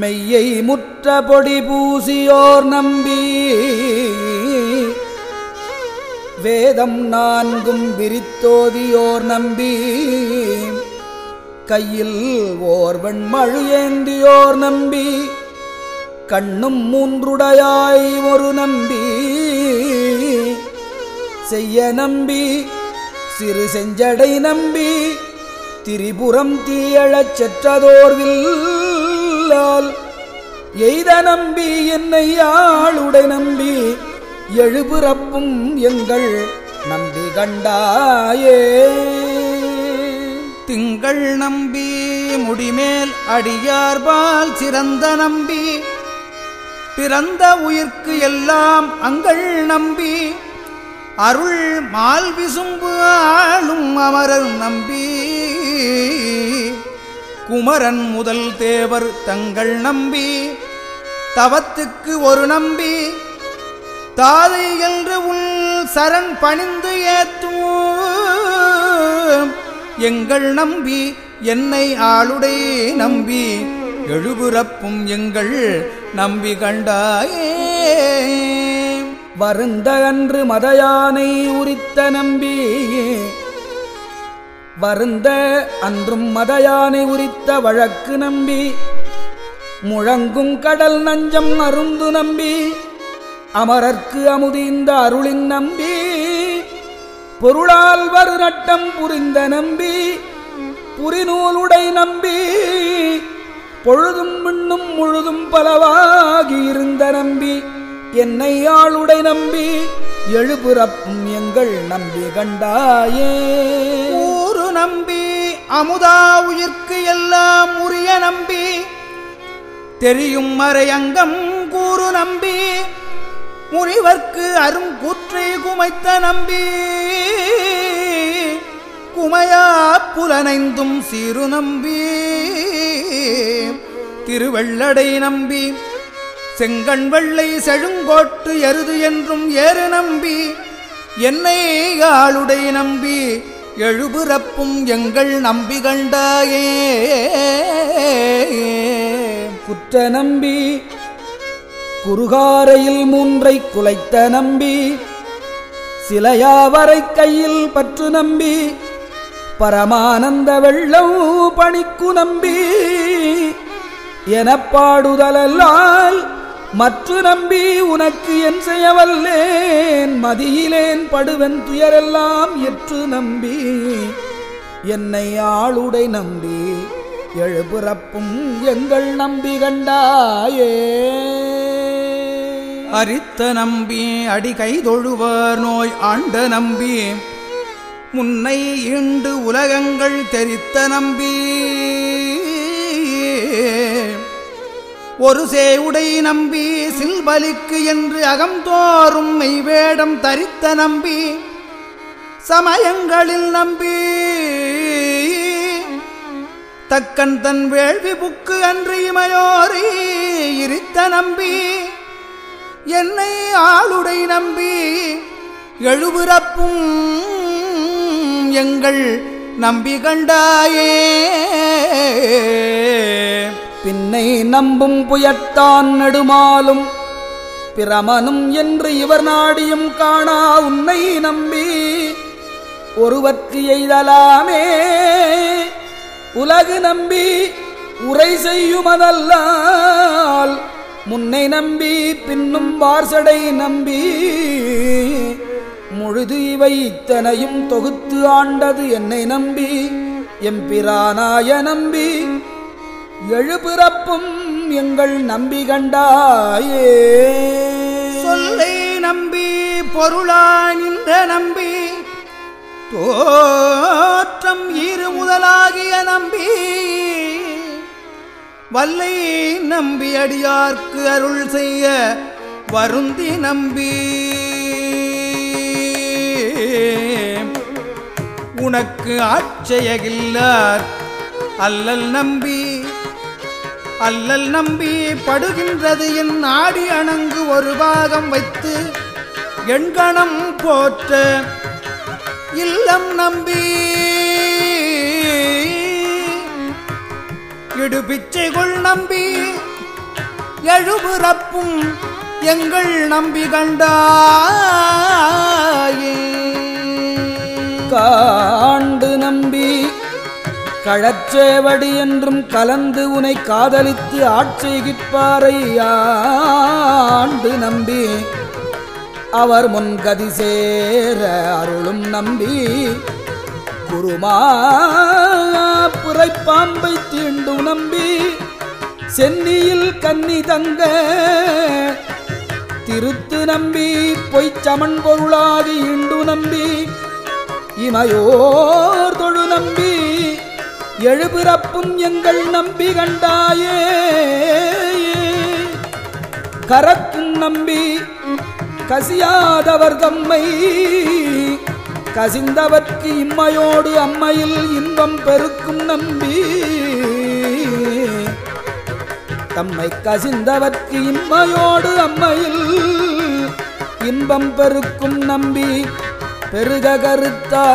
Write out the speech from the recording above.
மெய்யை முற்ற பொடி பூசியோர் நம்பி. வேதம் நான்கும் விரித்தோதியோர் நம்பி. கையில் ஓர் வெண்மழு ஏந்தியோர் நம்பி. கண்ணும் மூன்றுடையாய் ஒரு நம்பி. செய்ய நம்பி சிறு செஞ்சடை நம்பி. திரிபுரம் தீயழச் செற்றதோர்வில் சொல்லால் எய்த நம்பி என்னை ஆளுடை நம்பி எழுபிறப்பும் எங்கள் நம்பி கண்டாயே. திங்கள் நம்பி முடிமேல் அடியார்பால் சிறந்த நம்பி பிறந்த உயிர்க்கு எல்லாம் அங்கள் நம்பி அருள் மால் விசும்பு ஆளும் அமரர் நம்பி. குமரன் முதல் தேவர் தங்கள் நம்பி தவத்துக்கு ஒரு நம்பி தாதை என்று உள் சரண் பணிந்து ஏத்தும். எங்கள் நம்பி என்னை ஆளுடை நம்பி எழுபுறப்பும் எங்கள் நம்பி கண்டாயே. வருந்த அன்று மதயானை உரித்த நம்பி வருந்த அன்றும் மதயானை உரித்த வழக்கு நம்பி முழங்கும் கடல் நஞ்சம் அருந்து நம்பி அமரர்க்கு அமுதிந்த அருளின் நம்பி பொருளால் வரு நட்டம் புரிந்த நம்பி புரிநூலுடை நம்பி பொழுதும் மின்னும் முழுதும் பலவாகி இருந்த நம்பி என்னை ஆளுடை நம்பி எழுபுறப்பும் எங்கள் நம்பி கண்டாயே. ஊரு நம்பி அமுதா உயிர்க்கு எல்லாம் உரிய நம்பி. தெரியும் மறையங்கம் கூறு நம்பி. முனிவர்க்கு அரும் கூற்றை குமைத்த நம்பி. குமையா புலனைந்தும் சிறு நம்பி. திருவள்ளடை நம்பி செங்கண் வெள்ளை செழுங்கோட்டு எருது என்றும் ஏறு நம்பி என்னை ஆளுடை நம்பி எழுபுறப்பும் எங்கள் நம்பி கண்டாயே குற்ற நம்பி குறுகாரையில் மூன்றை குலைத்த நம்பி சிலையாவரை கையில் பற்று நம்பி பரமானந்த வெள்ளம் பணிக்கு நம்பி எனப் மற்ற நம்பி உனக்கு என் செய்யவல்லேன் மதியிலேன் படுவன் துயரெல்லாம் எற்று நம்பி என்னை ஆளுடை நம்பி எழுபிறப்பும் எங்கள் நம்பி கண்டாயே. அரித்த நம்பி அடிகை தொழுவர் நோய் ஆண்ட நம்பி முன்னை ஈண்டு உலகங்கள் தெரித்த நம்பி. ஒரு சேவுடை நம்பி சில்பலிக்கு என்று அகம்தோறும் மெய்வேடம் தரித்த நம்பி சமயங்களில் நம்பி தக்கன் தன் வேள்வி புக்கு அன்று இமையோரி இருத்த நம்பி என்னை ஆளுடை நம்பி எழுபிறப்பும் எங்கள் நம்பி கண்டாயே. பின்னை நம்பும் புயத்தான் நெடுமாலும் பிரமனும் என்று இவர் நாடியும் காணா உன்னை நம்பி ஒருவற்கு எய்தலாமே. உலகு நம்பி உரை செய்யுமதல்லால் முன்னை நம்பி பின்னும் வார்சடை நம்பி முழுது இவை இத்தனையும் தொகுத்து ஆண்டது என்னை நம்பி. எம்பிரானாய நம்பி எழுபிறப்பும் எங்கள் நம்பி கண்டாயே. சொல்லை நம்பி பொருளா நின்ற நம்பி தோற்றம் இரு முதலாகிய நம்பி வல்லை நம்பி அடியார்க்கு அருள் செய்ய வருந்தி நம்பி. உனக்கு ஆட்சையகில்லார் அல்லல் நம்பி அல்லல் நம்பி படுகின்றது என் ஆடி அணங்கு ஒரு பாகம் வைத்து எண்கணம் போற்ற இல்லம் நம்பி. இடு பிச்சைகள் நம்பி எழுபுறப்பும் எங்கள் நம்பி கண்டாயே. கா கழச்சேவடி என்றும் கலந்து உனை காதலித்து ஆட்சேகிப்பாரை நம்பி. அவர் முன்கதி சேர அருளும் நம்பி. குருமா புரைப்பாம்பை தீண்டு நம்பி. சென்னியில் கன்னி தங்க திருத்து நம்பி. பொய்ச்சமன் பொருளாகி இண்டு நம்பி. இமையோர் தொழு நம்பி. எழுபிறப்பும் எங்கள் நம்பி கண்டாயே. கரக்கும் நம்பி கசியாதவர் தம்மை. கசிந்தவர்க்கு இம்மையோடு அம்மையில் இன்பம் பெருக்கும் நம்பி. தம்மை கசிந்தவர்க்கு இம்மையோடு அம்மையில் இன்பம் பெருக்கும் நம்பி. பெருக கருத்தா.